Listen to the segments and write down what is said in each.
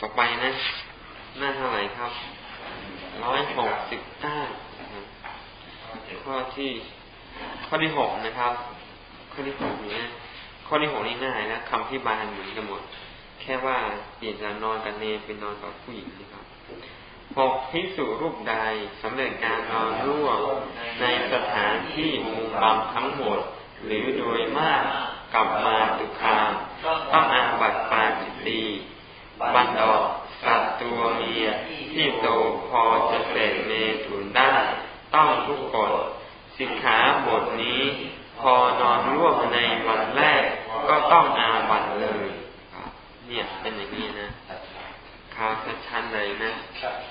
ต่อไปนะ หน้าเท่าไหร่ครับร้อยหกสิบเก้าข้อที่ข้อที่หกนะครับ ข้อที่หกนี้ข้อที่หกนี่ง่ายนะคำที่บานเหมือนกันหมด แค่ว่าเปลี่ยนจากนอนกับเนเป็นนอนกับผู้หญิงนะครับหกพิสูรูปใดสำเร็จการนอนร่วมในสถานที่มุมบังทั้งหมด หรือโดยมากกลับมาตุคามต้องอาบัตปาจิตี บันดอกสัตว์ตัวเมียที่โตพอจะเสร็จเมถุนได้ ต้องทุกกฎสิกขาบทนี้ พอนอนร่วมในวันแรก ก็ต้องอาบัตเลยเนี่ยเป็นอย่างนี้นะข่าวชัดๆเลยนะ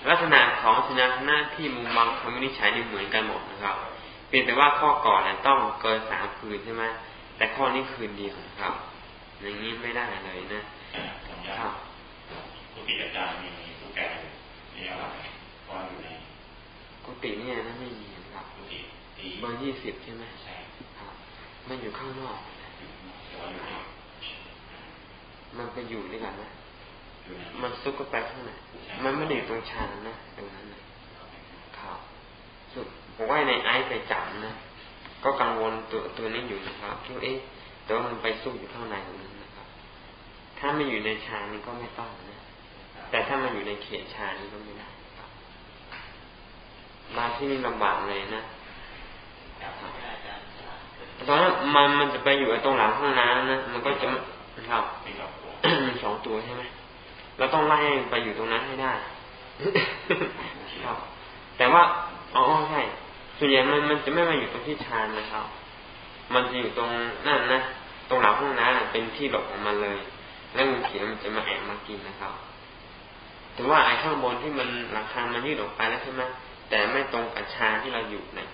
ลักษณะของชนะหน้าที่มุมบังคำวินิจฉัยนี่เหมือนกันหมดนะครับเพียงแต่ว่าข้อก่อนนี่ยต้องเกินสามคืนใช่ไหมแต่ข้อนี้คืนเดียวครับ อย่างนี้ไม่ได้เลยนะครับ กุฏิอาจารย์มีกุแก่มีอะไรวางอยู่ในกุฏิเนี่ยนะไม่มีครับกุฏิเบอร์ยี่สิบใช่ไหมใช่ครับมันอยู่ข้างนอกมันไปอยู่ด้วยกันนะมันซุกก็ไปข้างในมันไม่ได้อยู่ตรงชานนะตรงนั้นนะครับสุดผมว่าในไอซ์ไปจับนะก็กังวลตัวตัวนี้อยู่นะครับคิดว่าเอ๊ะแต่ว่ามันไปซุกอยู่ข้างในตรงนั้นนะครับ ถ้าไม่อยู่ในชานนี่ก็ไม่ต้องนะ แต่ถ้ามันอยู่ในเขตชานนี่ก็ไม่ได้บมาที่นี่ลำบากเลยนะตอนนั้นมันมันจะไปอยู่ตรงหลังห้องน้ำนะมันก็จะครับมีสองตัวใช่ไหมเราต้องไล่ไปอยู่ตรงนั้นให้ได้ครับ แต่ว่าอ๋อใช่ส่วนใหญ่มันมันจะไม่มาอยู่ตรงที่ชานนะครับ มันจะอยู่ตรงนั่นนะตรงหลังห้องน้ำเป็นที่หลบของมันเลย แล้วงูเขียวมันจะมาแอบมากินนะครับ ถือว่าไอ้ข้างบนที่มันหลังคามันยืดออกไปแล้วใช่ไหมแต่ไม่ตรงกับชานที่เราอยู่เนี่ย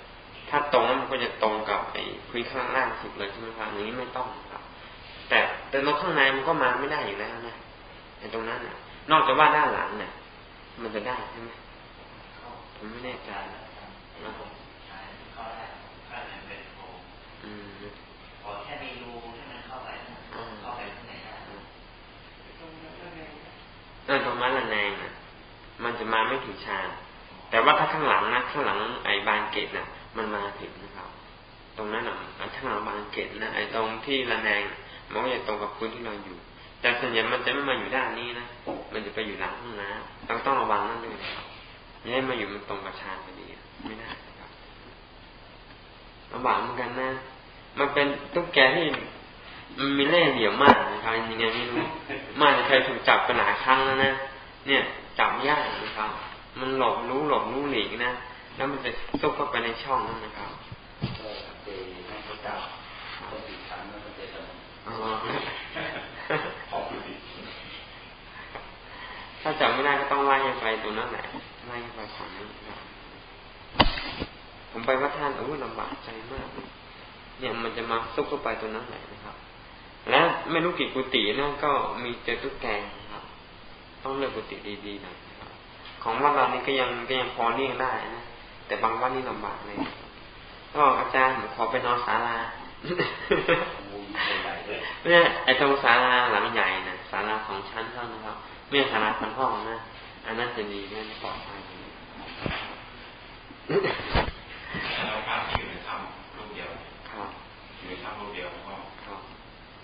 ถ้าตรงมันก็จะตรงกับไอ้พื้นข้างล่างสุดเลยใช่ไหมครับอย่างนี้ไม่ต้องครับ แต่แต่ตรงข้างในมันก็มาไม่ได้อยู่แล้วนะไอ้ตรงนั้นน่ะนอกจากว่าด้านหลังเนี่ยมันจะได้ใช่ไหมผมไม่แน่ใจนะอืมขอแค่มีรูให้มันเข้าไปเข้าไปข้างในได้นั่นตรงนั้นละแนงอะ มันจะมาไม่ถึงชาแต่ว่าถ้าข้างหลังนะข้างหลังไอ้บานเกตน่ะ มันมาถึงนะครับ ตรงนั้นอะข้างหลังบานเกตนะไอ้ตรงที่ละแนงมันก็จะตรงกับพื้นที่เราอยู่ แต่ส่วนใหญ่มันจะไม่มาอยู่ด้านนี้นะมันจะไปอยู่หลังห้องน้ำต้องต้องระวังนั่นด้วยนะครับอย่าให้มาอยู่มันตรงกับชานพอดีไม่ได้ครับระวังเหมือนกันนะมันเป็นตุ๊กแกที่มันมีเล่ห์เหลี่ยมมากนะครับยังไงไม่รู้มากจะเคยถูกจับไปหลายครั้งแล้วนะเนี่ย จับยากนะครับ มันหลบรู้หลบรู้หลีกนะ แล้วมันจะซุกเข้าไปในช่องนั่นนะครับอ๋อถ้าจำไม่ได้ก็ต้องไล่ไปตรงนั้นแหละไล่ไปฝั่งนั้นผมไปว่าท่านโอ้ลำบากใจมากเนี่ยมันจะมาซุกเข้าไปตรงนั้นแหละนะครับ และไม่รู้กี่กุฏินั่นก็มีเจอตุ๊กแกครับ ต้องเลือกกุฏิดีๆหน่อยครับของวัดเรานี่ก็ยังก็ยังพอเลี่ยงได้นะแต่บางวัดนี่ลำบากเลยก็อาจารย์ผมขอไปนอนศาลาเนี่ยไอ้ตรงศาลาหลังใหญ่นะศาลาของชั้นเท่านะครับเมื่อศาลาทั้งห้องนะอันนั้นจะดีเนี่ยปลอดภัยเราภาพที่อยู่ในถ้ำรูปเดียวครับอยู่ในถ้ำรูปเดียวก็ครับ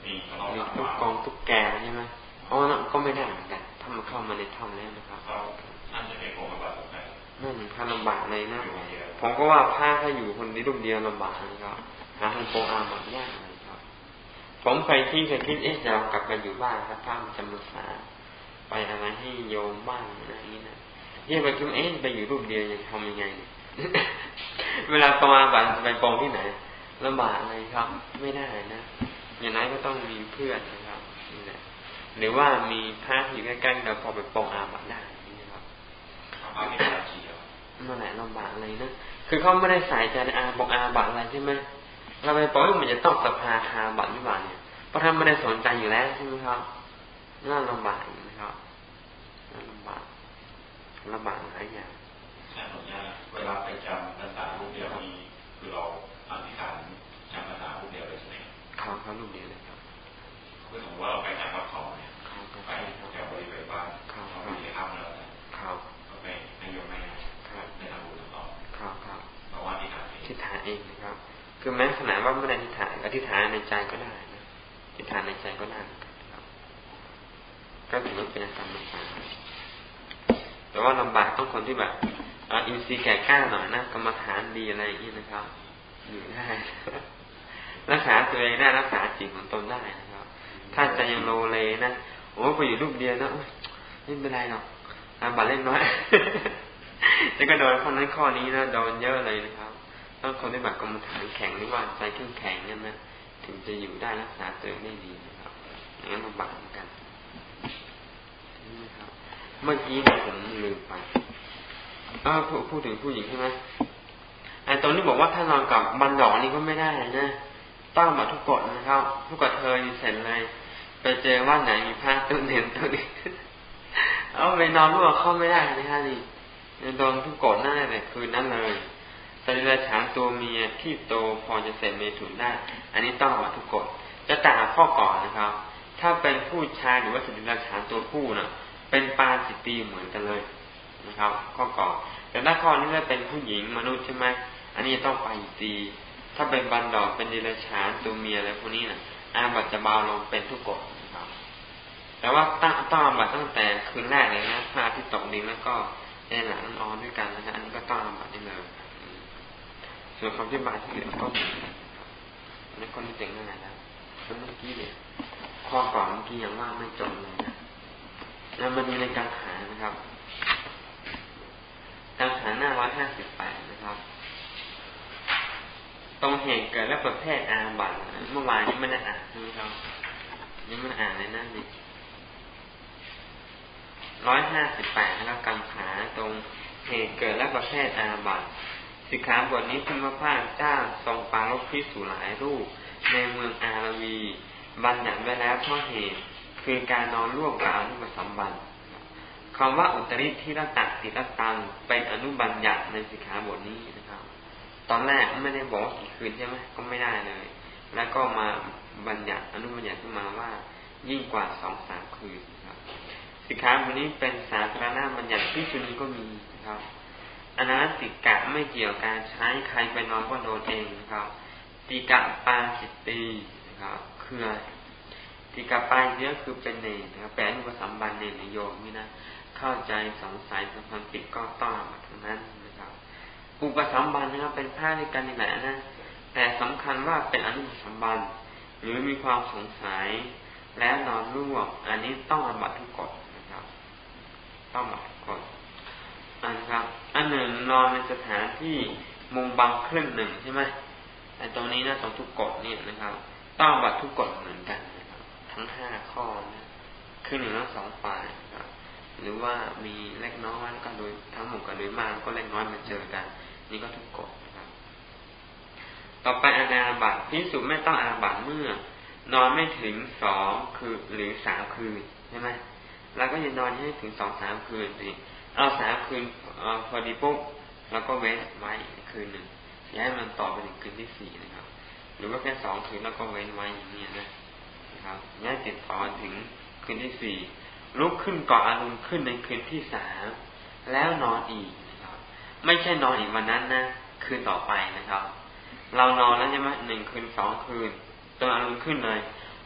มีตลอดทุกกองทุกแกใช่ไหมอ๋อนั่นก็ไม่ได้เหมือนกัน ถ้ามันเข้ามาในถ้ำแล้วนะครับนั่นจะเป็นผมลำบากนั่นพระลำบากเลยนะผมก็ว่าพระถ้าอยู่คนนี้รูปเดียวลำบากนะครับหาคนโปอาหมดยากเลยครับ ผมเคยที่เคยคิดเอ๊ะจะกลับไปอยู่บ้านครับพระมันจำพรรษาไปอะไรให้โยมบ้างอะไรนี้นะเนี่ยไปคิดเอ๊ะไปอยู่รูปเดียวยังทำยังไง เวลาประมาณบันไปปองที่ไหนลำบากเลยครับ ไม่ได้นะอย่างนั้นก็ต้องมีเพื่อนนะครับนี่แหละหรือว่ามีพระอยู่ใกล้ๆเราพอไปปองอาบัตได้นะครับนั่นแหละลำบากเลยนะคือเขาไม่ได้ใส่ใจในอาบอกอาบัตอะไรใช่ไหมเราไปปองมันจะต้องสภาคาบัตหรือเปล่าเนี่ยเพราะท่านไม่ได้สนใจอยู่แล้วใช่ไหมครับน่าลำบากนะครับน่าลำบากลำบากหลายอย่างใช่ผมเนี่ยเวลาไปจำภาษาลูกเดียวนี้คือเราอธิษฐานจำภาษาลูกเดียวเลยใช่ไหมครับครับลูกเดียวเลยครับคือสมมติว่าเราไปจำวัดเขาเนี่ยไปแถวบริเวณบ้านเราไป คือแม้ขนาดว่าไม่ได้อธิษฐานอธิษฐานในใจก็ได้นะอธิษฐานในใจก็ได้ก็ถือว่าเป็นกรรมฐานแต่ว่าลำบากต้องคนที่แบบอินทรีย์แก่กล้าหน่อยนะกรรมฐานดีอะไรอย่างนี้นะครับอยู่ได้รักษาตัวเองได้รักษาจิตของตนได้นะครับ ถ้าใจยังโลเลนะโอ้ไปอยู่รูปเดียวนะไม่เป็นไรหรอกอาบัตเล็กน้อยแต่ก็โดนข้อนั้นข้อนี้นะโดนเยอะเลยนะครับ ต้องคนที่แบบกรรมฐานแข็งหรือว่าใจขึ้นแข็งนั่นนะถึงจะอยู่ได้รักษาตัวได้ดีนะครับอย่างนั้นลำบากเหมือนกันนี่ครับ เมื่อกี้ผมลืมไปเออพูดถึงผู้หญิงใช่ไหมไอ้ตรงนี้บอกว่าถ้านอนกับบันดอกนี่ก็ไม่ได้นะต้องมาทุกกฎนะครับ ทุกกฎเธอเสร็จเลย ไปเจอว่าไหนมีผ้าตุ้นเห็นตัวนี้เอาไปนอนร่วมเข้าไม่ได้นะฮะนี่โดนทุกกฎนั่นแหละคืนนั้นเลย สรีระฉานตัวเมียที่โตพอจะเสร็จเมถุนได้ อันนี้ต้องมาทุกกฎจะต่างข้อก่อนนะครับ ถ้าเป็นผู้ชายหรือว่าสรีระฉานตัวผู้นะ่ะ เป็นปาสิตีเหมือนกันเลยนะครับ ข้อก่อนแต่ถ้าข้อนี้เป็นผู้หญิงมนุษย์ใช่ไหมอันนี้ต้องไปตีถ้าเป็นบันดอกเป็นดิลฉานตัวเมียอะไรพวกนี้นะอาบัตจะเบาลงเป็นทุกกฎนะครับ แต่ว่าตั้งต้องอาบัตตั้งแต่คืนแรกเลยนะพระที่ตกดินแล้วก็ในหลังนอนด้วยกันนะฮะอันนี้ก็ต้องอาบัตได้เลย ส่วนคำที่บายที่เหลือก็มีนั่นก็ไม่เจ๋งง่ายนะแล้วเมื่อกี้เนี่ยข้อก่อนเมื่อกี้ยังว่าไม่จบเลยนะแล้วมันมีในการหานะครับการหาหน้าร้อยห้าสิบแปดนะครับ ตรงเหตุเกิดและประเภทอาบัตเมื่อวานนี้ไม่ได้อ่านนะครับนี่มันอ่านในนั่นดิร้อยห้าสิบแปดนะครับกังขาตรงเหตุเกิดและประเภทอาบัต สิกขาบทนี้พระพาเจ้าทรงปาลบพิสูหลายรูป ในเมืองอารวี บัญญัติไว้แล้วเพราะเหตุ คือการนอนร่วมกับอนุปสัมบันคำว่าอุตริที่ระตักติรตังเป็นอนุบัญญัติในสิกขาบทนี้นะครับ ตอนแรกไม่ได้บอกกี่คืนใช่ไหมก็ไม่ได้เลย แล้วก็มาบัญญัติอนุบัญญัติขึ้นมาว่า ยิ่งกว่าสองสามคืนครับ สิกขาบทนี้เป็นสาธารณบัญญัติที่ชุนี้ก็มีนะครับ อนัติกะไม่เกี่ยวการใช้ใครไปนอนก็โดนเองนะครับติกะปาจิตตีนะครับคืออะไรติกะปาเยอะคือเป็นเนนะครับแปลว่าสัมบันเนนโยมนี่นะเข้าใจสงสัยสัมพันธ์ติดก็ต้องมาทั้งนั้นนะครับ อุปสัมบันนะครับเป็นผ้าในกันนี่แหละนะแต่สำคัญว่าเป็นอนุปสัมบันหรือมีความสงสัยแล้วนอนร่วม อันนี้ต้องอบัตทุกกฎนะครับ ต้องอบัตทุกกฎ อันครับ อันหนึ่งนอนในสถานที่มุมบังครึ่งหนึ่งใช่ไหมไอ้ตรงนี้นะสองทุกกฎนี่ยนะครับ ต้องบัตรทุกกฎเหมือนกันนะครับ ทั้งห้าข้อนะคือหนึ่งทั้งสองฝ่ายครับ หรือว่ามีเล็กน้อยแล้วก็โดยทั้งหมดกับโดยมากก็เล็กน้อยมาเจอกัน นี่ก็ทุกกฎนะครับ ต่อไปอนาบัตพิสุไม่ต้องอาบัตเมื่อ นอนไม่ถึงสองคือหรือสามคืนใช่ไหมแล้วก็ยังนอนให้ถึงสองสามคืนสิ เอาสามคืนอพอดีปุ๊บแล้วก็เว้นไว้คืนหนึ่งอย่าให้มันต่อไปถึงคืนที่สี่นะครับ หรือว่าแค่สองคืนแล้วก็เว้นไว้อย่างนี้นะนะครับอย่าติดต่อถึงคืนที่สี่ลุกขึ้นก่ออารมณ์ขึ้นในคืนที่สามแล้วนอนอีกนะครับ ไม่ใช่นอนอีกวันนั้นนะคืนต่อไปนะครับ เรานอนแล้วใช่ไหมหนึ่งคืนสองคืนจนอารมณ์ขึ้นเลย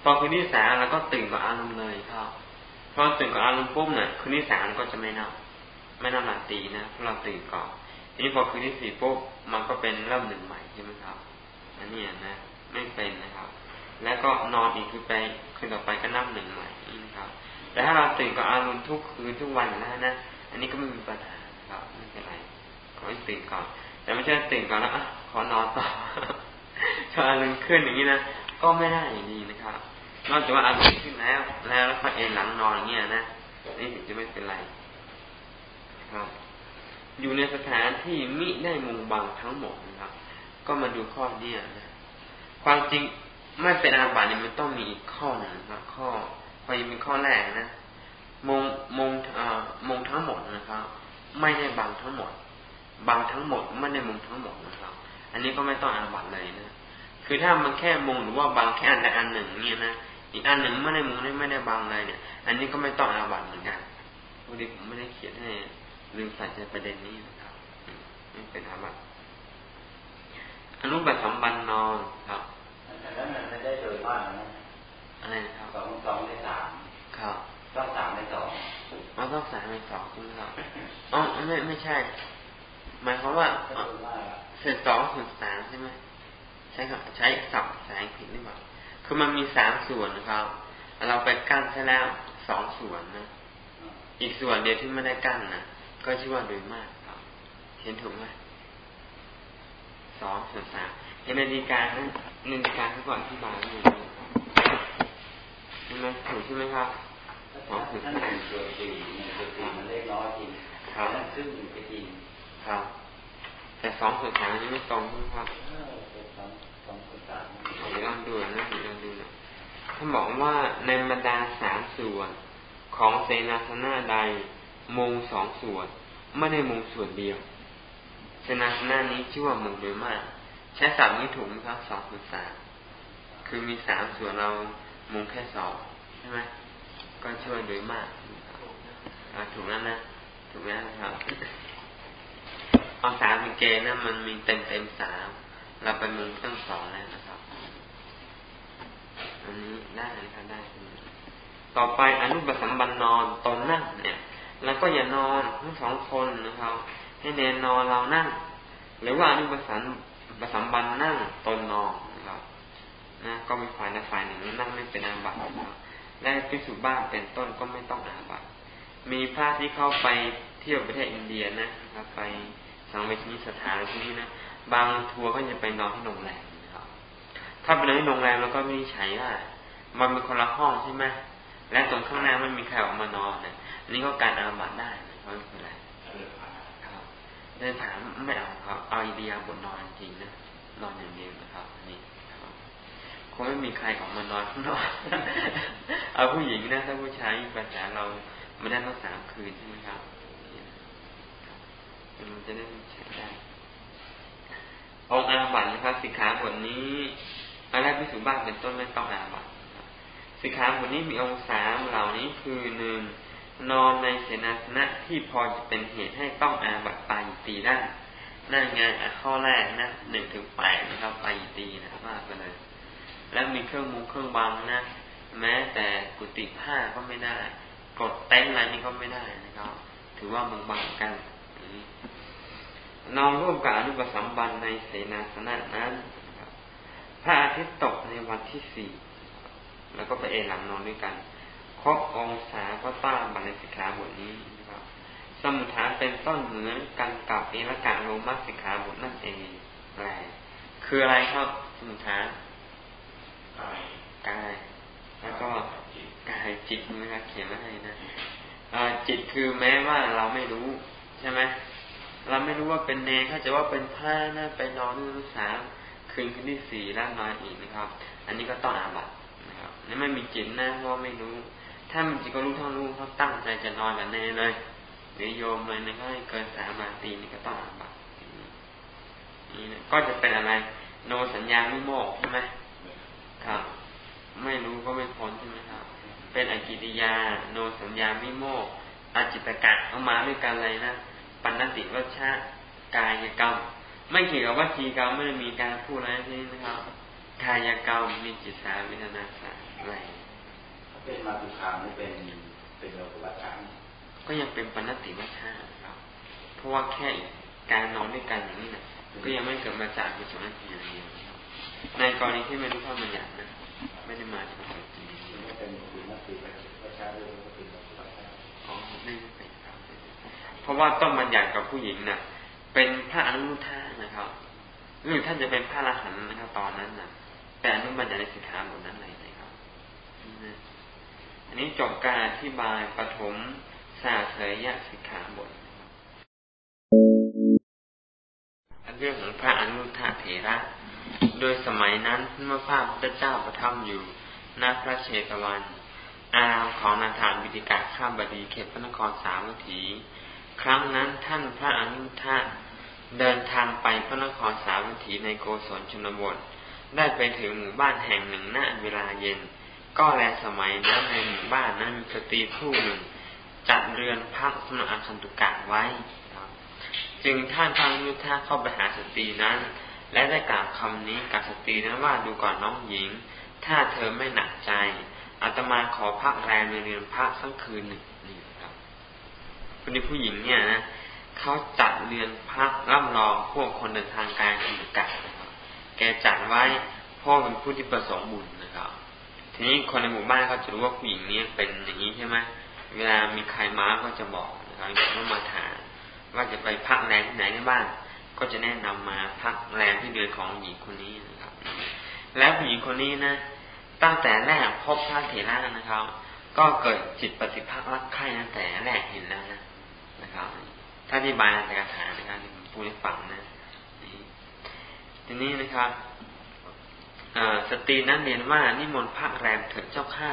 พอคืนที่สามเราก็ตื่นกับอารมณ์เลยครับพอตื่นกับอารมณ์ปุ๊บเนี่ยคืนที่สามก็จะไม่นอน ไม่นอนหลับตีนะเราตื่นก่อนทีนี้พอคืนที่สี่ปุ๊บมันก็เป็นเริ่มหนึ่งใหม่ใช่ไหมครับ อันนี้นะ ไม่เป็นนะครับ แล้วก็นอนอีกคือไปคืนต่อไปก็นับหนึ่งใหม่นี่นะครับ แต่ถ้าเราตื่นกับอารมณ์ทุกคืนทุกวันแล้วนะ อันนี้ก็ไม่มีปัญหาครับไม่เป็นไรขอให้ตื่นก่อน แต่ไม่ใช่ตื่นก่อนแล้วอะขอนอนต่อถ้าอารมณ์ขึ้นอย่างนี้นะก็ไม่ได้อย่างนี้นะครับนอกจากว่าอารมณ์ขึ้นแล้ว แล้วแล้วก็เอนหลังนอนอย่างเงี้ยนะนี่ถึงจะไม่เป็นไร ครับ อยู่ในสถานที่มิได้มุงบังทั้งหมดนะครับ ก็มาดูข้อเนี้ยนะความจริงไม่เป็นอาบัติเนี่ยมันต้องมีอีกข้อหนึ่งครับข้อพอยังเป็นข้อแรกนะมงมงเอ่อมงทั้งหมดนะครับ ไม่ได้บังทั้งหมด บังทั้งหมดไม่ได้มงทั้งหมดนะครับ อันนี้ก็ไม่ต้องอาบัติเลยนะคือถ้ามันแค่มงหรือว่าบังแค่อันใดอันหนึ่งเนี่ยนะอีกอันหนึ่งไม่ได้มงไม่ได้บังเลยเนี่ย อันนี้ก็ไม่ต้องอาบัติเหมือนกันพอดีผมไม่ได้เขียนให้ ลืมใส่ใจประเด็นนี้นะครับไม่เป็นอาบัตินุบัติสัมบันนอนครับแล้วมันไม่ได้โดยมากนะอะไรนะครับสองสองในสามครับต้องสามในสองอ๋อต้องสามในสองใช่ไหมครับอ๋อไม่ไม่ใช่ หมายความว่าเศษสองส่วนสามใช่ไหมใช่ครับใช้สับแสงผิดหรือเปล่าคือมันมีสามส่วนนะครับ เราไปกั้นใช่แล้วสองส่วนนะ อีกส่วนเดียวที่ไม่ได้กั้นนะ ก็ชื่อว่าโดยมาก เห็นถูกไหมสองส่วนสามเห็นนาฬิกานั้นนาฬิกาเขาก่อนที่บายอยู่ใช่ไหมถูกใช่ไหมครับสองส่วนสามส่วนสี่ส่วนสี่มันเล็กน้อยจริงครับครึ่งไปจริงครับ แต่สองส่วนสามนี้ไม่ตรงใช่ไหมครับเดี๋ยวลองดูนะเดี๋ยวลองดูนะท่านบอกว่าในบรรดาสามส่วนของเสนาสนะใด มงสองส่วน ไม่ได้มงส่วนเดียวเสนาสนะนี้ชื่อว่ามงโดยมาก ใช้สับนี้ถูกไหมครับสองส่วนสามคือมีสามส่วนเรามงแค่สองใช่ไหมก็ช่วยโดยมากถูกแล้วนะถูกแล้วครับเอาสามเป็นเกณฑ์นะมันมีเต็มเต็มสามเราไปมุงตั้งสองแล้วนะครับอันนี้ได้นะครับได้ ต่อไปอนุปสัมบันนอนตอนนั่งเนี่ย แล้วก็อย่านอนทั้งสองคนนะครับ ให้เนนนอนเรานั่ง หรือว่าอนุปสัมปสัมบันนั่งตนนอนนะครับนะก็มีฝ่ายในฝ่ายหนึ่งนั่งไม่เป็นอาบัตินะครับและพิสุบ้านเป็นต้นก็ไม่ต้องอาบัติมีพระที่เข้าไปเที่ยวประเทศอินเดียนะครับไปสังเวชนิสถานที่นี้นะบางทัวร์ก็จะไปนอนที่โรงแรมนะครับ ถ้าไปนอนที่โรงแรมแล้วก็ไม่ใช้ว่ามันเป็นคนละห้องใช่ไหมและตรงข้างหน้าไม่มีใครออกมานอนเนี่ นี่ก็การอาบัตได้เพราไม่เป็นไรครับเดินถามไม่เอาครับเอาไอเดียบนนอนจริงนะนอนอย่างเดียวนะครับนี่คงไม่มีใครออกมานอนข้างนอกเอาผู้หญิงนะถ้าผู้ชายภาษาเราไม่ได้ต้องสามคืนใช่ไหมครับมันจะได้ใช้ได้องอาบัตนะครับสิกขาบทนี้อะไรพิสุบ้านเป็นต้นไม่ต้องอาบัตสิกขาบทนี้มีองค์สามเหล่านี้คือหนึ่ง นอนในเสนาสนะที่พอจะเป็นเหตุให้ต้องอาบัตไปตีได้นั่นไงข้อแรกนะหนึ่งถึงแปดนะครับไปตีนะครับว่าไปเลย แล้วมีเครื่องมุงเครื่องบังนะ แม้แต่กุฏิผ้าก็ไม่ได้กดเต็นอะไรนี่ก็ไม่ได้นะครับ ถือว่ามุงบังกันนอนร่วมกับอนุปสัมบันในเสนาสนะนั้นพระอาทิตย์ตกในวันที่สี่แล้วก็ไปเอหลังนอนด้วยกัน ครบองศาก็ต้าบันในสิกขาบทนี้นะครับ สมุทฐานเป็นต้นเหมือนกันกับเอละกาโลมาสิกขาบทนั่นเองอะไรคืออะไรครับสมุทฐานกายแล้วก็กายจิตนะครับเขียนไว้ให้นะจิตคือแม้ว่าเราไม่รู้ใช่ไหมเราไม่รู้ว่าเป็นเนเขาจะว่าเป็นผ้านะไปนอนที่สามคืนคืนที่สี่แล้วนอนอีกนะครับ อันนี้ก็ต้องอาบัตนะครับนี่ไม่มีจิตนะเพราะไม่รู้ ถ้ามันจิตก็รู้เทั้งรู้เขาตั้งใจจะนอนกับเนเลยหรือโยมเลยนะก็ให้เกินสามนาทีนี่ก็ต้องอาบัตนี่นะก็จะเป็นอะไร โนสัญญาไม่โมกใช่ไหมครับ ไม่รู้ก็ไม่พ้นใช่ไหมครับ เป็นอกิริยา โนสัญญาไม่โมกอาจิตกะเอามาด้วยกันเลยนะปัณติวัชะกายกรรม ไม่เกี่ยวกับวัจีกรรมไม่ได้มีการพูดอะไรที่นะครับกายกรรมมีจิตสาวิทนาสาอะไร เป็นมาตุคามไม่เป็นเป็นโลกุวัชะก็ยังเป็นปัณติวัชะครับเพราะว่าแค่การนอนด้วยกันอย่างนี้นะก็ยังไม่เกิดมาจากกุศลจิตอย่างเดียวในกรณีที่ไม่รู้ข้อมันอย่างนะไม่ได้มาจากกุศลจิตไม่เป็นปัณติวัชะหรือเป็นโลกุวัชะอ๋อไม่เป็นเพราะว่าต้นบัญญัติกับผู้หญิงน่ะ เป็นพระอนุทานะครับหรือท่านจะเป็นพระอรหันต์นะครับ ตอนนั้นน่ะ แต่อนุบัญญัติในสิกขาบทนั้นเลยันนี้จบการอธิบายปฐมสาเสยยะสิกขาบทเรื่องของพระอนุทาเถระ โดยสมัยนั้นเมื่อพระพุทธเจ้าประทับอยู่ณพระเชตวัน อารของนาธานบิดิกะข้ามบดีเขตพระนครสาวัตถี ครั้งนั้นท่านพระอนุทะเดินทางไปพระนครสาวัตถีในโกศลชนบท ได้ไปถึงหมู่บ้านแห่งหนึ่งณเวลาเย็น ก็แลสมัยนั้นในหมู่บ้านนั้นมีสตรีผู้หนึ่ง จัดเรือนพักสมอาคันตุกะไว้จึงท่านพระอนุทธะเข้าไปหาสตรีนั้น และได้กล่าวคำนี้กับสตรีนั้นว่าดูก่อนน้องหญิง ถ้าเธอไม่หนักใจอาตมาขอพักแรมในเรือนพักสักคืนหนึ่งนี่ครับคนนี้ผู้หญิงเนี่ยนะเขาจัดเรือนพักร่ำรองพวกคนเดินทางการกิจการนะครับแกจัดไว้พ่อเป็นผู้ที่ประสงค์บุญนะครับ ทีนี้คนในหมู่บ้านเขาจะรู้ว่าผู้หญิงนี้เป็นอย่างนี้ใช่ไหมเวลามีใครมาก็จะบอกนะครับว่ามาถามว่าจะไปพักแรมที่ไหนได้บ้าง ก็จะแนะนำมาพักแรมที่เดือนของหญิงคนนี้นะครับ แล้วผู้หญิงคนนี้นะ ตั้งแต่แรกพบพระเถระนะครับ ก็เกิดจิตปฏิภาครักใคร่ตั้งแต่แรกเห็นแล้วนะนะครับถ้าอธิบายในคาถานะครับที่ผมพูดให้ฟังนะทีนี้นะครับ สตรีนั้นเรียนว่านิมนต์พระแรมเถิดเจ้าข้า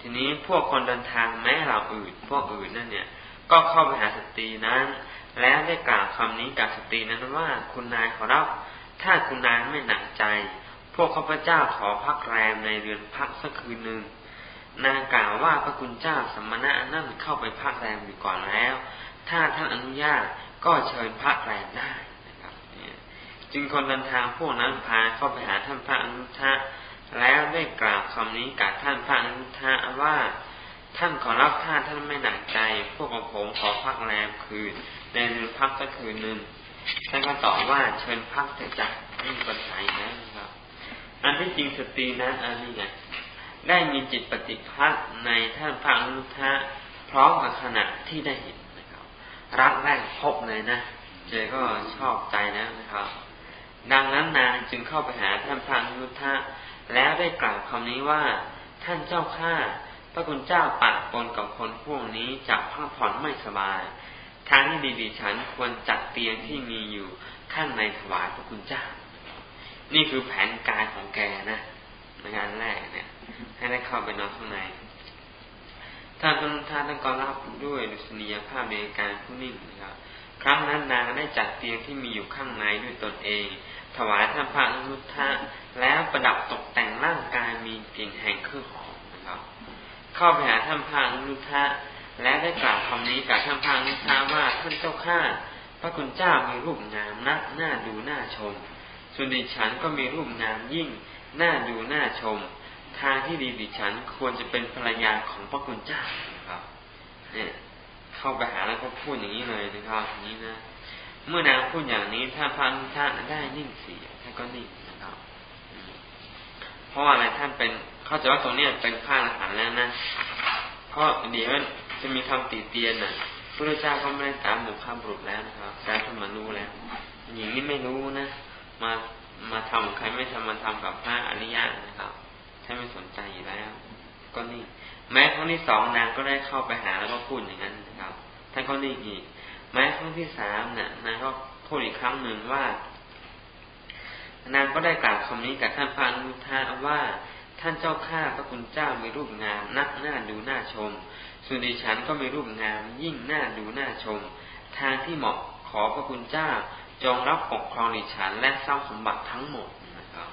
ทีนี้พวกคนเดินทางแม้เหล่าอื่น พวกอื่นนั่นเนี่ย ก็เข้าไปหาสตรีนั้น แล้วได้กล่าวคำนี้กับสตรีนั้นว่าคุณนายขอรับถ้าคุณนายไม่หนักใจ พวกข้าพเจ้าขอพักแรมในเรือนพักสักคืนหนึ่งนางกล่าวว่าพระคุณเจ้าสมณะนั่นเข้าไปพักแรมอยู่ก่อนแล้ว ถ้าท่านอนุญาตก็เชิญพักแรมได้ จึงคนเดินทางพวกนั้นพาเข้าไปหาท่านพระอนุทะแล้วได้กล่าวคำนี้กับท่านพระอนุทะว่า ท่านขอรับถ้าท่านไม่หนักใจ พวกของผมขอพักแรมคืนในรือนพักสักคืนหนึ่งท่านก็ตอบว่าเชิญพักแต่จักไม่มีปัญหานะครับ อันที่จริงสตรีนะอันนี้ไงได้มีจิตปฏิพัทธ์ในท่านพระอนุทะพร้อมกับขณะที่ได้เห็นนะครับ รักแรกพบเลยนะเจก็ชอบใจแล้วนะครับ ดังนั้นนางจึงเข้าไปหาท่านพระนุทะแล้วได้กล่าวคำนี้ว่า ท่านเจ้าข้าพระคุณเจ้าปะปนกับคนพวกนี้จะพักผ่อนไม่สบายทางที่ดีดิฉันควรจัดเตียงที่มีอยู่ข้างในถวายพระคุณเจ้า นี่คือแผนการของแกนะในงานแรกเนี่ย ให้ได้เข้าไปนอนข้างในท่านพระนุท่านต้องก็รับด้วยดุษณียภาพในการผู้นิ่งนะครับ ครั้งนั้นนางได้จัดเตียงที่มีอยู่ข้างในด้วยตนเอง ถวายท่านพระนุทะแล้วประดับตกแต่งร่างกายมีกลิ่นแห่งเครื่องหอมนะครับ เข้าไปหาท่านพระนุทะและได้กล่าวคำนี้กับท่านพระนุทะว่าท่านเจ้าข้าพระคุณเจ้ามีรูปงามนักน่าดูน่าชม ส่วนดิฉันก็มีรูปงามยิ่งน่าดูน่าชม ทางที่ดีดิฉันควรจะเป็นภรรยาของพระคุณเจ้านะครับ เนี่ยเข้าไปหาแล้วก็พูดอย่างนี้เลยนะครับอย่างนี้นะ เมื่อนางพูดอย่างนี้ท่านพระนุทะได้นิ่งเสียท่านก็นิ่งนะครับเพราะอะไรท่านเป็นเข้าใจว่าตรงนี้เป็นข้าอรหันแล้วนะเพราะเดี๋ยวจะมีคำติเตียนนะพระเจ้าก็ไม่ได้ตามหมู่ข้าบุรุษแล้วนะครับแต่ท่านมารู้แล้วหญิงนี่ไม่รู้นะมามาทำใครไม่ทำมาทำกับพระอริยะนะครับท่านไม่สนใจอยู่แล้ว ก็นี่ แม้ครั้งที่สองนางก็ได้เข้าไปหาแล้วก็พูดอย่างนั้นนะครับท่านก็นี่อีก แม้ครั้งที่สามเนี่ยนางก็พูดอีกครั้งหนึ่งว่านางก็ได้กล่าวคำนี้กับท่านพระนุทาว่าท่านเจ้าข้าพระคุณเจ้ามีรูปงามนักหน่าดูน่าชมส่วนดิฉันก็มีรูปงามยิ่งหน่าดูน่าชม ทางที่เหมาะขอพระคุณเจ้าจงรับปกครองดิฉันและทรัพย์สมบัติทั้งหมดนะครับ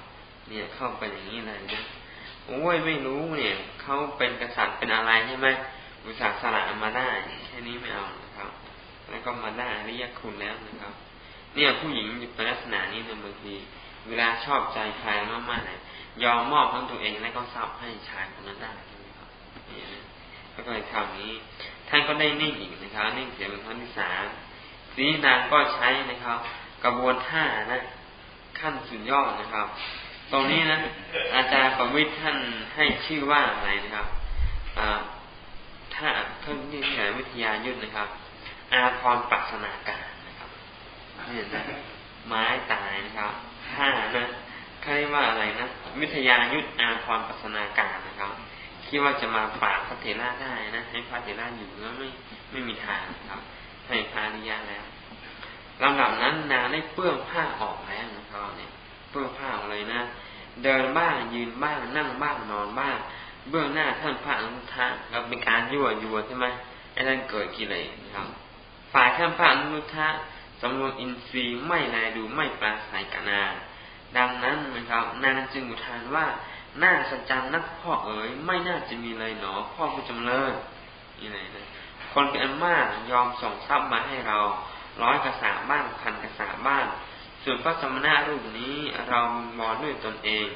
เนี่ยเข้าไปอย่างนี้เลยนะโอ้ยไม่รู้เนี่ยเขาเป็นกษัตริย์เป็นอะไรใช่ไหมอุตสาหสละมาได้แค่นี้ไม่เอา แล้วก็มาได้เรียคุณแล้วนะครับ เนี่ยผู้หญิงเป็นลักษณะนี้ในบางทีเวลาชอบใจใครมากๆเนี่ยยอมมอบทั้งตัวเองและก็ทรัพย์ให้ชายคนนั้นได้ใช่ไหมครับนี่นะก็เลยทำนี้ ท่านก็ได้นิ่งอีกนะครับนิ่งเสียเป็นครั้งที่สามนี้นางก็ใช้นะครับ กระบวนท่านะ ขั้นสุดยอดนะครับ ตรงนี้นะ อาจารย์ประวิทย์ท่านให้ชื่อว่าอะไรนะครับถ้าท่านที่ไหนวิทยายุทธนะครับ อาพรปัสนาการนะครับนี่นะไม้ตายนะครับท่านะเขาเรียกว่าอะไรนะวิทยายุทธอาพรปัสนาการนะครับคิดว่าจะมาปราบพระเถระได้นะให้พระเถระอยู่แล้วไม่ไม่มีทางนะครับให้พานิยะแล้วลำดับนั้นนางได้เปื้องผ้าออกแล้วนะครับเนี่ยเปื้องผ้าออกเลยนะ เดินบ้างยืนบ้างนั่งบ้างนอนบ้าง เบื้องหน้าท่านพระอนุทะเราเป็นการยั่วยุใช่ไหมไอ้นั่นเกิดกิเลสนะครับ ฝ่ายท่านพระอนุทะสำรวมอินทรีย์ไม่นายดูไม่ปราศัยกนา ดังนั้นนะครับ นางจึงอุทานว่าน่าสัจจันนักพ่อเอ๋ยไม่น่าจะมีเลยหนอพ่อผู้จำเริญนี่เลยนะคนเป็นอันมากยอมส่งทรัพย์มาให้เราร้อยกระสาบ้างพันกระสาบ้างส่วนพระสมณะรูปนี้เรามองด้วยตนเอง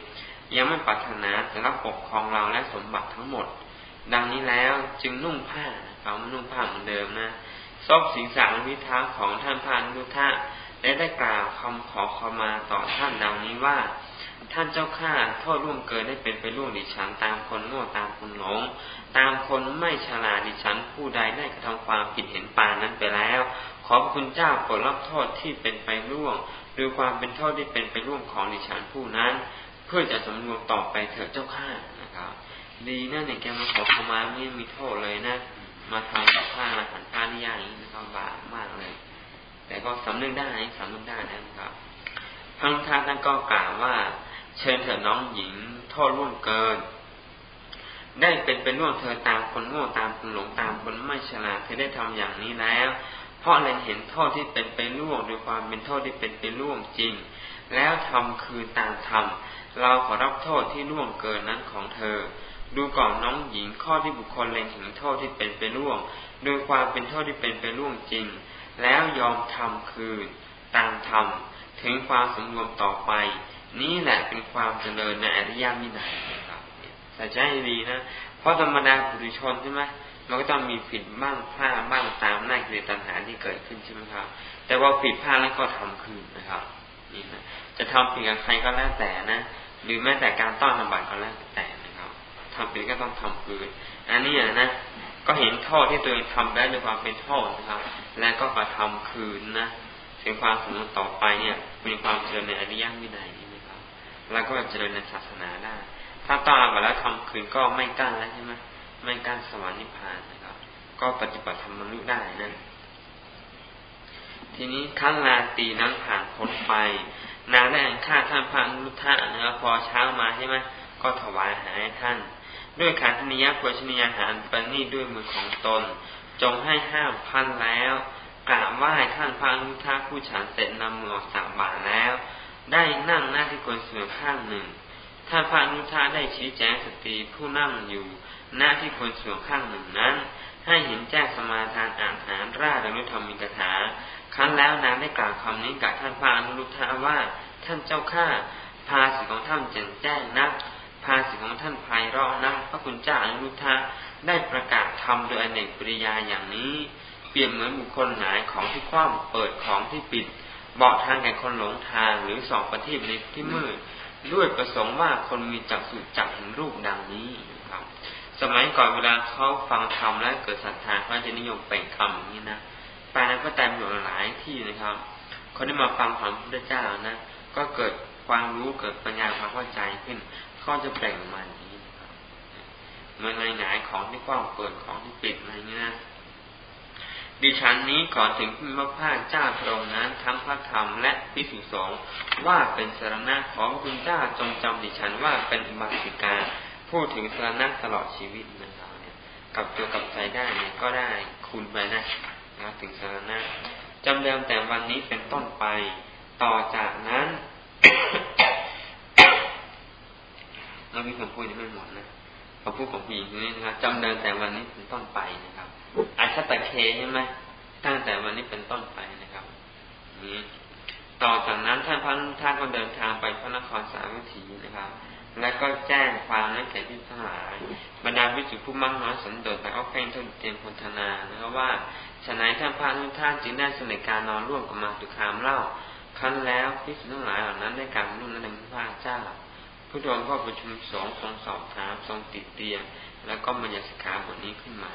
ยังไม่ปรารถนาจะรับปกครองเราและสมบัติทั้งหมด ดังนี้แล้วจึงนุ่งผ้าเขานุ่งผ้าเหมือนเดิมนะ ซบศีรษะวิท้าของท่านพานุทะและได้กล่าวคำขอขมาต่อท่านดังนี้ว่า ท่านเจ้าข้าโทษร่วมเกินได้เป็นไปร่วงดิฉันตามคนโง่ตามคนหลง ตามคนไม่ฉลาดดิฉันผู้ใดได้กระทำความผิดเห็นปานนั้นไปแล้ว ขอพระคุณเจ้าโปรดรับโทษที่เป็นไปร่วงดูความเป็นโทษที่เป็นไปร่วงของดิฉันผู้นั้น เพื่อจะสำรวมต่อไปเถิดเจ้าข้านะครับ ดีนะเนี่ยแกมาขอขมาไม่มีโทษเลยนะ มาทำกับผ้าหันผ้านี่ยากอย่างนี้นะครับบาปมากเลย แต่ก็สำนึกได้สำนึกได้นะครับพระท่านท่านก็กล่าวว่า เชิญเถิดน้องหญิงโทษร่วงเกิน ได้เป็นเป็นร่วงเธอตามคนโง่ตามคนหลงตามคนไม่ฉลาดเธอได้ทำอย่างนี้แล้ว เพราะเราเห็นโทษที่เป็นไปล่วงโดยความเป็นโทษที่เป็นไปล่วงจริง แล้วทำคืนตามธรรมเราขอรับโทษที่ล่วงเกินนั้นของเธอ ดูก่อนน้องหญิงข้อที่บุคคลเล็งเห็นโทษที่เป็นไปล่วง โดยความเป็นโทษที่เป็นไปล่วงจริง แล้วยอมทำคืนตามธรรมถึงความสมรวมต่อไป นี่แหละเป็นความเจริญในอริยมินัยนะครับใส่ใจดีนะเพราะธรรมดาปุถุชนใช่ไหมมันก็ต้องมีผิดบ้างพลาดบ้างตามหน้ากิเลสตัณหาที่เกิดขึ้นใช่ไหมครับ แต่ว่าผิดพลาดแล้วก็ทำคืนนะครับนี่นะจะทำผิดกับใครก็แล้วแต่นะหรือแม้แต่การต้อนทำบาปก็แล้วแต่ ทำผิดก็ต้องทำคืน อันนี้นะก็เห็นโทษที่ตัวเองทำได้ด้วยความเป็นโทษนะครับ และก็กระทำคืนนะถึงความสมมติต่อไปเนี่ยมีความเจริญในอริยวินัยนี่นะครับ แล้วก็เจริญในศาสนาได้ ถ้าต้อนมาแล้วทำคืนก็ไม่กล้าแล้วใช่ไหมไม่การสวรรค์นิพพานนะครับ ก็ปฏิบัติธรรมนุษย์ได้นะทีนี้ขั้นลาตีนั้นผ่านพ้นไป นางได้ฆ่าท่านพระนุทะนะครับพอเช้ามาใช่ไหมก็ถวายอาหารให้ท่าน ด้วยขันธนิยโภชนียาหารปณีด้วยมือของตน จงให้ห้ามพันแล้วกราบไหว้ท่านพระนุทะผู้ฉันเสร็จนำมือออกจากบาตรแล้ว ได้นั่งหน้าที่ควรเสื่อข้างหนึ่ง ท่านพระนุทะได้ชี้แจงสตรีผู้นั่งอยู่ หน้าที่ควรส่วนข้างหนึ่งนั้น ให้เห็นแจ้งสมาทานอ่านหารราชอนุธรรมิกถา ครั้นแล้วนางได้กล่าวคำนี้กับท่านพระอนุรุทธะว่าท่านเจ้าข้าภาสิของท่านเจนแจ้งนักาสิของท่านไพเราะนักพระคุณเจ้าอนุทธะได้ประกาศทำโดยอเนกปริยาอย่างนี้ เปรียบเหมือนบุคคลหงายของที่คว่ำเปิดของที่ปิดบอกทางแก่คนหลงทางหรือสองประทีปในที่มืดด้วยประสงค์ว่าคนมีจักสุจักเห็นรูปดังนี้ครับ สมัยก่อนเวลาเขาฟังธรรมแล้วเกิดศรัทธาเขาจะนิยมแปลงคำอย่างนี้นะไปนั้นก็แต่อยู่หลายที่นะครับ คนที่มาฟังธรรมพระเจ้านะ ก็เกิดความรู้เกิดปัญญาความเข้าใจขึ้นเขาจะแปลงมาอย่างนี้นะครับเมื่อในหงายของที่กว้างเปิดของที่ปิดอะไรเงี้ยนะดิฉันนี้ก่อนถึงพระพาเจ้าพระองค์นั้นทั้งพระธรรมและพิสุสงฆ์ว่าเป็นสารณะของคุณเจ้าจงจำดิฉันว่าเป็นอุบาสิกาพูดถึงสารณะตลอดชีวิตนะครับเนี่ยกับตัวกับใจได้เนี่ยก็ได้คุณไปนะนะถึงสารณะจำเดิมแต่วันนี้เป็นต้นไป ต่อจากนั้น เราพี่ผมพูดยังไม่หมดนะพอพูดของผู้หญิงนี้นะครับจำเดิมแต่วันนี้เป็นต้นไปนะครับอาชตะเคใช่ไหมตั้งแต่วันนี้เป็นต้นไปนะครับนี้ต่อจากนั้นท่านพระท่านก็เดินทางไปพระนครสาวัตถีนะครับ และก็แจ้งความนั้นแก่ที่ทั้งหลายบรรดาวิจุผู้มั่งน้อยสันโดษแต่ก็เพ่งทุนเตรียมพนธนานะครับว่าฉนัยท่านพระนุท่านจึงได้เสนอการนอนร่วมกับมาตุคามเล่าครั้นแล้วพิสุทั้งหลายเหล่านั้นได้การรุ่นนั้นพระเจ้า ผู้ดวงก็ประชุมสองทรงสอบถามทรงติดเตียงแล้วก็มัญญสขาบทนี้ขึ้นมา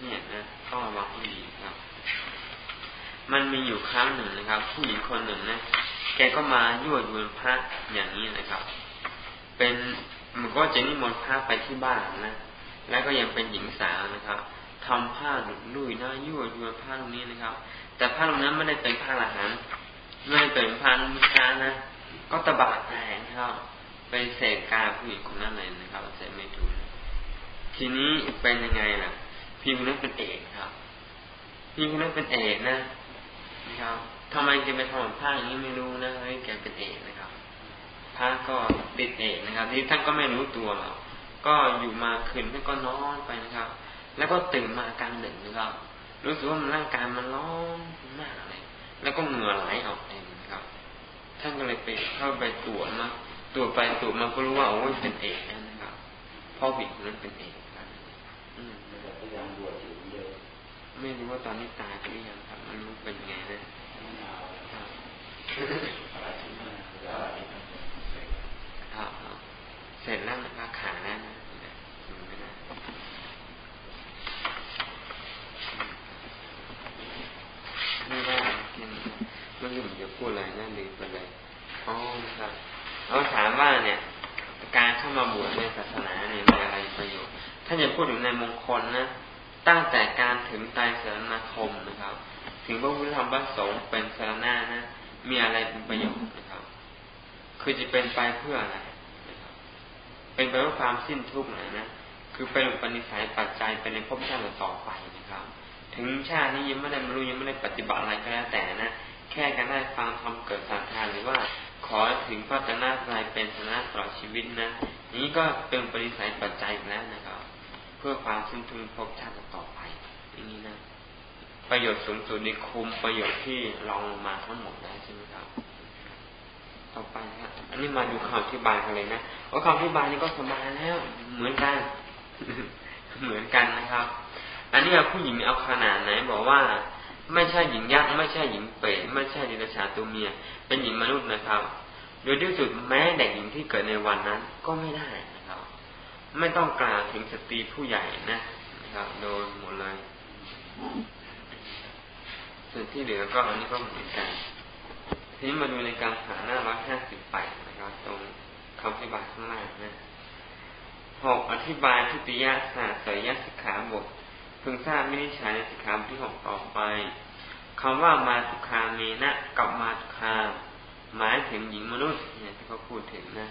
เนี่ยนะต้องระวังให้ดีครับ มันมีอยู่ครั้งหนึ่งนะครับ ผู้หญิงคนหนึ่งนะแกก็มายั่วยวนพระอย่างนี้นะครับ เป็นมันก็จะนิมนต์พระไปที่บ้านนะแล้วก็ยังเป็นหญิงสาวนะครับทำผ้าหลุดลุยหน้ายั่วยวนผ้าตรงนี้นะครับ แต่ผ้าตรงนั้นไม่ได้เป็นผ้าละหันไม่ได้เป็นผ้านุชานะ ก็ตะบะแตกครับไปเสกกาผู้หญิงคนนั้นเลยนะครับเสกไม่ถูกทีนี้เป็นยังไงล่ะพี่คนนั้นเป็นเอกครับพี่คนนั้นเป็นเอกนะนะครับทำไมแกไปทำผ้าอย่างนี้ไม่รู้นะเฮ้ยแกเป็นเอกนะครับพระก็ติดเอกนะครับ ที่ท่านก็ไม่รู้ตัวหรอกก็อยู่มาคืนท่านก็นอนไปนะครับ แล้วก็ตื่นมากลางดึกนะครับรู้สึกว่ามันร่างกายมันร้อนมากเลย แล้วก็เหงื่อไหลออกเอง ท่านก็เลยไปเข้าไปตรวจมาตรวจไปตรวจมาก็รู้ว่าโอ้ยเป็นเอกนะครับพ่อผิดนั้นเป็นเอกครับไม่รู้ว่าตอนนี้ตายไปหรือยังครับไม่รู้เป็นไงนะเสร็จแล้วนะครับขาแล้วนะไม่ได้ ไม่รู้ผมจะพูดอะไรน่าลืมไปเลยอ๋อครับเราถามว่าเนี่ย การเข้ามาบวชในศาสนาเนี่ยมีอะไรประโยชน์ถ้าจะพูดถึงในมงคลนะตั้งแต่การถึงใจสารนาคมนะครับ ถึงพระพุทธธรรมพระสงฆ์เป็นสารณานะมีอะไรเป็นประโยชน์นะครับ คือจะเป็นไปเพื่ออะไรเป็นไปเพื่อความสิ้นทุกข์นะนะคือเป็นอุปนิสัยปัจจัยเป็นในภพชาติต่อไปนะครับ ถึงชาตินี้ยังไม่ได้บรรลุยังไม่ได้ปฏิบัติอะไรก็แล้วแต่นะ ค่การได้ฟังทำเกิดศรัทธาหรือว่าขอถึงพระตนาใจเป็นสนะตลอดชีวิตนะ นี้ก็เป็นปริสัยปัจจัยแล้วนะครับ เพื่อความสิ้นทุนภพชาติต่อไป อย่างนี้นะ ประโยชน์สูงสุดในคุมประโยชน์ที่ลองลงมาทั้งหมดได้ใช่ไหมครับ ต่อไปครับอันนี้มาดูคำอธิบายกันเลยนะว่าคำอธิบายนี้ก็สบายแล้ว เหมือนกัน เหมือนกันนะครับ อันนี้ผู้หญิงเอาขนาดไหนบอกว่า ไม่ใช่หญิงยักษ์ไม่ใช่หญิงเปรตไม่ใช่ดินชาตัวเมีย เป็นหญิงมนุษย์นะครับ โดยที่สุดแม้เด็กหญิงที่เกิดในวันนั้นก็ไม่ได้นะครับ ไม่ต้องกล่าวถึงสตรีผู้ใหญ่นะนะครับโดนหมดเลยส่วนที่เหลือก็อันนี้ก็เหมือนกันทีนี้มาดูในการหาหน้าร้อยห้าสิบแปดนะครับ ตรงคำอธิบายข้างล่างนะหกอธิบายทุติยศาสตร์สยสิกขาบท พึงทราบไม่ได้ใช้ในสิกขาบทที่หกต่อไปคำว่ามาตุคาเมนะกับมาตุคาหมายถึงหญิงมนุษย์เนี่ยที่เขาพูดถึงนะ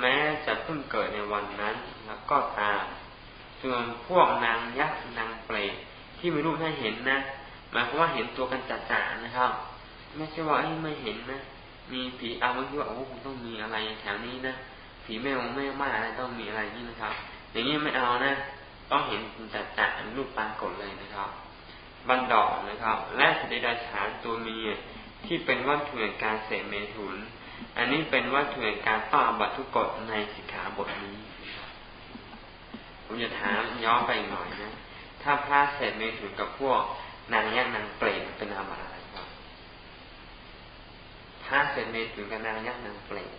แม้จะเพิ่งเกิดในวันนั้น แล้วก็ตามส่วนพวกนางยักษ์นางเปรตที่มีรูปให้เห็นนะหมายความว่าเห็นตัวกันจัดๆนะครับ ไม่ใช่ว่าไม่เห็นนะมีผีเอาไว้ที่ว่าโอ้คงต้องมีอะไรแถวนี้นะผีแม่งแม่มาอะไรต้องมีอะไรนี่นะครับ อย่างนี้ไม่เอานะ ต้องเห็นจัดจัดรูปปรากฏเลยนะครับ บันดอกนะครับ และสติดาฉานตัวเมียที่เป็นวัตถุแห่งการเสพเมถุน อันนี้เป็นวัตถุแห่งการต้องอบัตทุกกฎในสิกขาบทนี้ ผมจะถามย้อนไปหน่อยนะ ถ้าพระเสพเมถุนกับพวกนางยักษ์นางเปรตเป็นอาบัตอะไรครับพระเสพเมถุนกับนางยักษ์นางเปรต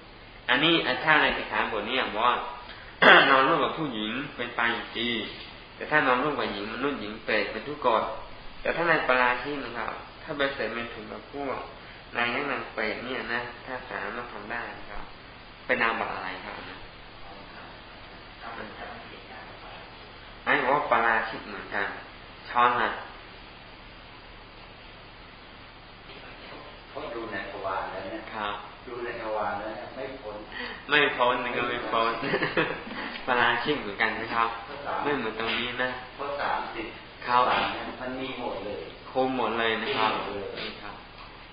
อันนี้ถ้าในสิกขาบทนี้บอกว่า นอนร่วมกับผู้หญิงเป็นปายิจีแต่ถ้านอนร่วมกับหญิงมนุษย์หญิงเปรตเป็นทุกกฎแต่ถ้าในปราชีนะครับ ถ้าไปเสร็จเป็นถึงกับพวกนายยังนางเปรตเนี่ยนะ ถ้าสามารถทำได้ครับ เป็นนามบัตอะไรครับนะไอ้บอกว่าปราชิกเหมือนกันช้อนนะเขาดูในกวาแล้วเนี่ยครับดูในกวาแล้วไม่พ้น ไม่พ้นนะครับไม่พ้น ปราชิกเหมือนกันนะครับ ไม่เหมือนตรงนี้นะเพราะสามสิบเขามันมีหมดเลยคุมหมดเลยนะครับครับ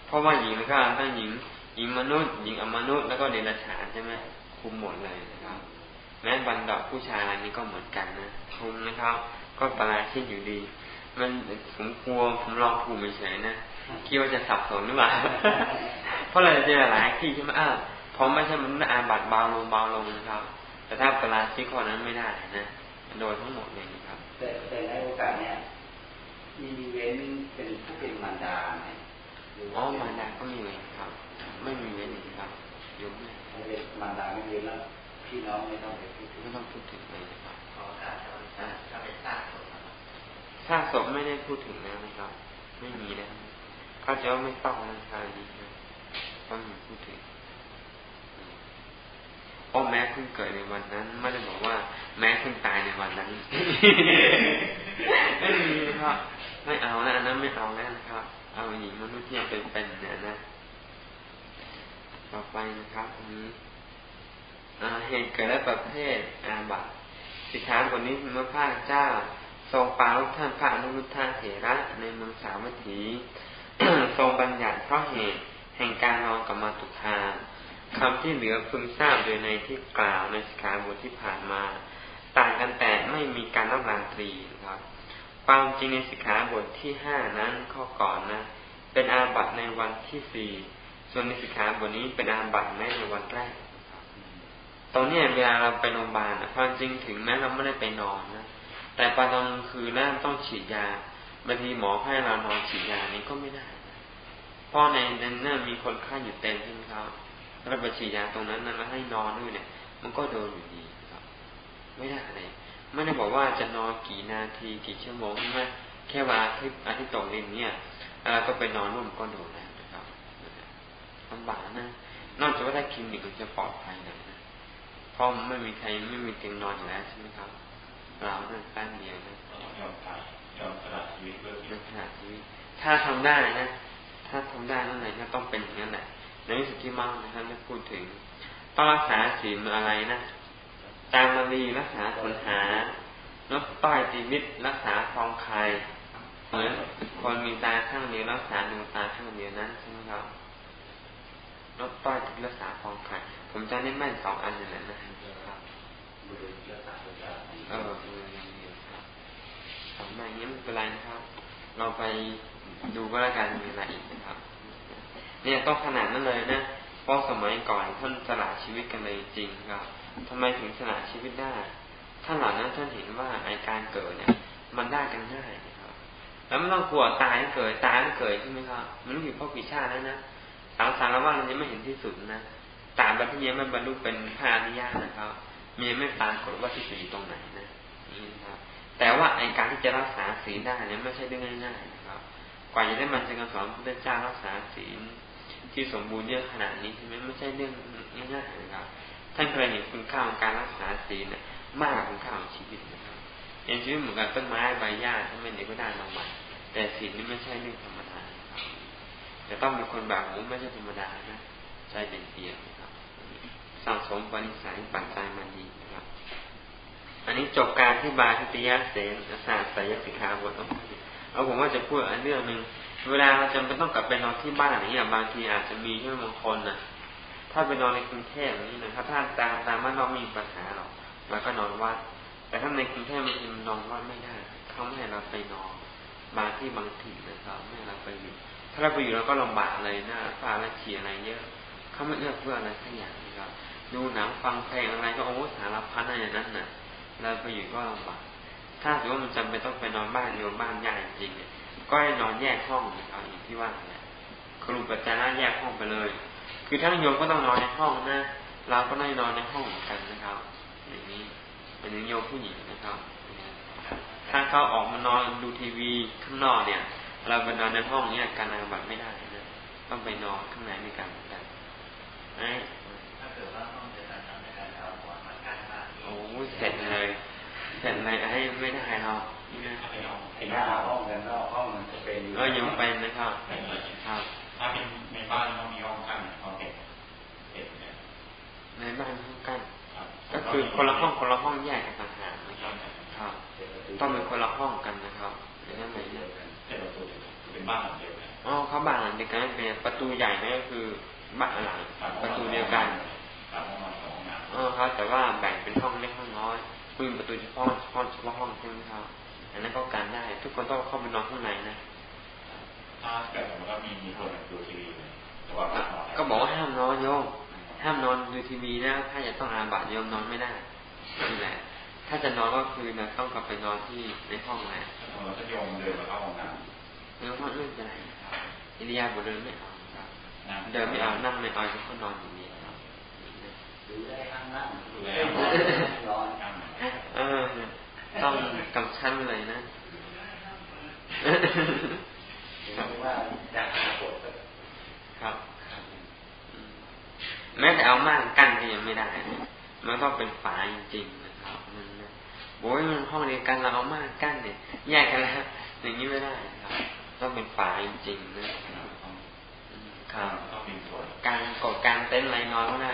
เพราะว่าหญิงแล้วก็ทั้งหญิงหญิงมนุษย์ หญิงอมนุษย์แล้วก็เดรัจฉานใช่ไหมคุมหมดเลยนะครับ แม้บันดาผู้ชายนี่ก็เหมือนกันนะคุมนะครับ ก็ปราชิกอยู่ดี มันผมกลัวผมลองถูกเฉยนะคิดว่าจะสับสนหรือเปล่าเพราะเราจะเจอหลายที่ใช่ไหมอ้าวพอไม่ใช่มันอาบัตเบาลงเบาลงนะครับ แต่ถ้าปราชิกข้อนั้นไม่ได้นะโดยทั้งหมดเลยนะครับ แต่แต่ในโอกาสเนี้ยมีเว้นเป็นผู้เป็นมารดาไหมอ๋อมารดาก็มีเลยครับ ไม่มีเว้นครับยกไม่เป็นมารดาไม่เว้นแล้วพี่น้องไม่ต้องไปพูดถึงไม่ต้องพูดถึงเลยนะครับขอการถ้าเป็นซากศพซากศพไม่ได้พูดถึงแล้วนะครับ ไม่มีแล้วเขาจะว่าไม่ต้องนะครับนี้นะต้องมีพูดถึง โอ้แม้เพิ่งเกิดในวันนั้น ไม่ได้บอกว่า แม้เพิ่งตายในวันนั้นไม่มีครับไม่เอาแล้วนะไม่เอาแล้วนะครับ เอาหญิงมนุษย์ที่ยังเป็นๆเนี่ยนะต่อไปนะครับอันนี้เหตุเกิดและประเภทอาบัตสิขาบทนี้เมื่อพระเจ้า ทรงปาลุท่านพระอนุรุทธาเถระในเมืองสาวัตถีทรงบัญญัติเพราะเหตุแห่งการนอนกับมาตุคา คำที่เหลือพึงทราบโดยในที่กล่าวในสิกขาบทที่ผ่านมา ต่างกันแต่ไม่มีการรับรางตรีครับ ความจริงในสิกขาบทที่ห้านั้นข้อก่อนนะ เป็นอาบัตในวันที่สี่ส่วนในสิกขาบทนี้เป็นอาบัตแม้ในวันแรกตอนนี้เวลาเราไปโรงพยาบาลความจริงถึงแม้เราไม่ได้ไปนอนนะแต่ตอนคือแรกต้องฉีดยาบางทีหมอให้เรานอนฉีดยานี้ก็ไม่ได้เพราะในนั้นมีคนไข้อยู่เต็มใช่ไหมครับ เราไปฉีดยาตรงนั้นนั้นแล้วให้นอนด้วยเนี่ย มันก็โดนอยู่ดีครับ ไม่ได้เลยไม่ได้บอกว่าจะนอนกี่นาทีกี่ชั่วโมงใช่ไหมแค่ว่าอาทิตย์อาทิตย์ตกเย็นเนี่ยเราก็ไปนอนร่วมก็โดนแล้วนะครับลำบากนะนอกจากว่าถ้าคลินิกจะปลอดภัยหน่อยนะเพราะไม่มีใครไม่มีเตียงนอนอยู่แล้วใช่ไหมครับ เราเนี่ยแป๊บเดียวนะยอมตายยอมสละชีวิตเพื่อยอมสละชีวิตถ้าทำได้นะ ถ้าทำได้นั่นไหนก็ต้องเป็นอย่างนั้นแหละ ในวิสุทธิมากนะครับไม่พูดถึงต้องรักษาศีลอะไรนะ ตามมารีรักษาคนหานกต้อยชีวิตรักษาคลองใครเหมือนคนมีตาข้างเดียวรักษาดวงตาข้างเดียวนั้นใช่ไหมครับนกต้อยรักษาคลองใครผมจะได้แม่นสองอันนี่แหละนะครับเออมืออย่างเดียวครับสองแบบนี้ไม่เป็นไรนะครับ เราไปดูก็แล้วกันมีอะไรอีกนะครับ เนี่ยต้องขนาดนั้นเลยนะเพราะสมัยก่อนท่านสละชีวิตกันเลยจริงครับทำไมถึงสละชีวิตได้ท่านเหล่านั้นท่านเห็นว่าไอการเกิดเนี่ย มันได้กันง่ายนะครับ แล้วไม่ต้องกลัวตายเกิดตายเกิดใช่ไหมครับมันอยู่พราะกี่ชาติแล้วนะสางสารว่าเรายังไม่เห็นที่สุดนะตามบัพยังไม่บรรลุเป็นพระอริยะนะครับมีไม่ปรากฏว่าที่สุดอยู่ตรงไหนนะนี่ครับ แต่ว่าไอการที่จะรักษาศีลได้เนี่ยไม่ใช่เรื่องง่ายๆนะครับ กว่าจะได้มันจะการสอนพระเจ้ารักษาศีล ที่สมบูรณ์เยอะขนาดนี้ใช่ไหมไม่ใช่เรื่องง่ายๆนะครับท่านเคยเห็นคุณค่าของการรักษาศีลนี่ยมากกว่าคุณค่าของชีวิตนะครับอย่างชีวิตเหมือนกับต้นไม้ใบหญ้าถ้าไม่เด็กก็ได้มาใหม่แต่ศีลนี่ไม่ใช่เรื่องธรรมดาแต่ต้องเป็นคนแบบโอ้ไม่ใช่ธรรมดานะใจเด็ดเดียวนะครับสังสมปณิสัยปัจจัยมันดีนะครับ อันนี้จบการที่บาทิตยาเสนศาสตร์สายสิกขาบทเอาผมว่าจะพูดอันเรื่องหนึ่ง เวลาเราจำเป็นต้องกลับไปนอนที่บ้านอย่างนี้บางทีอาจจะมีช่วยบางคนนะถ้าไปนอนในกรุงเทพอย่างนี้นะครับถ้าตามตามบ้านเรามีปัญหาหรอกเราก็นอนวัด แต่ถ้าในกรุงเทพบางทีนอนวัดไม่ได้เขาไม่ให้เราไปนอนบางที่บางถิ่นนะครับไม่ให้เราไปอยู่ ถ้าเราไปอยู่เราก็ลำบากเลยนะฟ้าและเฉียอะไรเยอะเขาไม่เอื้อเพื่ออะไรทั้งอย่างนะครับดูหนังฟังเพลงอะไรก็โอ้สารพัดอะไรอย่างนั้นนะเราไปอยู่ก็ลำบากถ้าถือว่ามันจำเป็นต้องไปนอนบ้านโยมบ้านญาติจริงเนี่ย ก็ให้นอนแยกห้องนะครับอย่างที่ว่าเนี่ยครูปัจจาระแยกห้องไปเลย คือทั้งโยมก็ต้องนอนในห้องนะเราก็ได้นอนในห้องเหมือนกันนะครับ อย่างนี้เป็นโยมผู้หญิงนะครับ ถ้าเขาออกมานอนดูทีวีข้างนอกเนี่ย เราไปนอนในห้องเนี่ยการอาบัตไม่ได้นะต้องไปนอนข้างในในการกันไอ้ถ้าเกิดว่าห้องจะตัดในการเอาหัวมากั้นบ้านโอ้เสร็จเลยเสร็จเลยไอ้ไม่ได้หรอกนะไอ้ หน้าห้องกันนอกห้องมันจะเป็นเออยังเป็นนะครับครับ ถ้าเป็นในบ้านต้องมีห้องกั้นห้องเก็บในบ้านห้องกั้นก็คือคนละห้องคนละห้องแยกกันต่างหากนะครับครับ ต้องเป็นคนละห้องกันนะครับอย่างนั้นเลยเป็นบ้านหลังเดียวกันอ๋อเขาบ้านหลังเดียวกันเป็นประตูใหญ่นั่นก็คือบ้านหลังประตูเดียวกันอ๋อครับ แต่ว่าแบ่งเป็นห้องเล็กห้องน้อยคุณประตูเฉพาะเฉพาะเฉพาะห้องใช่ไหมครับ อันนั้นก็การได้ ทุกคนต้องเข้าไปนอนข้างในนะถ้าเกิดสมมติว่ามีมีคนดูทีวีแต่ว่าก็บอกว่าห้ามนอนโยมห้ามนอนดูทีวีนะถ้าจะต้องอาบัตโยมนอนไม่ได้นี่แหละถ้าจะนอนก็คือนะต้องกลับไปนอนที่ในห้องแหละถ้าโยมเดินมาเข้าห้องน้ำเดินห้องเรื่องอะไรอิริยาบถเดินไม่เอาเดินไม่เอานั่งไม่เอาจะเขานอนอย่างนี้ดูได้ข้างนั่งดูได้นอนเออ ต้องกำชั้นเลยนะครับแม้แต่เอามากกั้นก็ยังไม่ได้มันต้องเป็นฝาจริงๆนะครับมันโอ้ยมันห้องเดียวกันเราเอามากกั้นเนี่ยแยกกันแล้วอย่างนี้ไม่ได้ครับ ต้องเป็นฝาจริงๆนะครับการกดการเต้นไรนอนก็ได้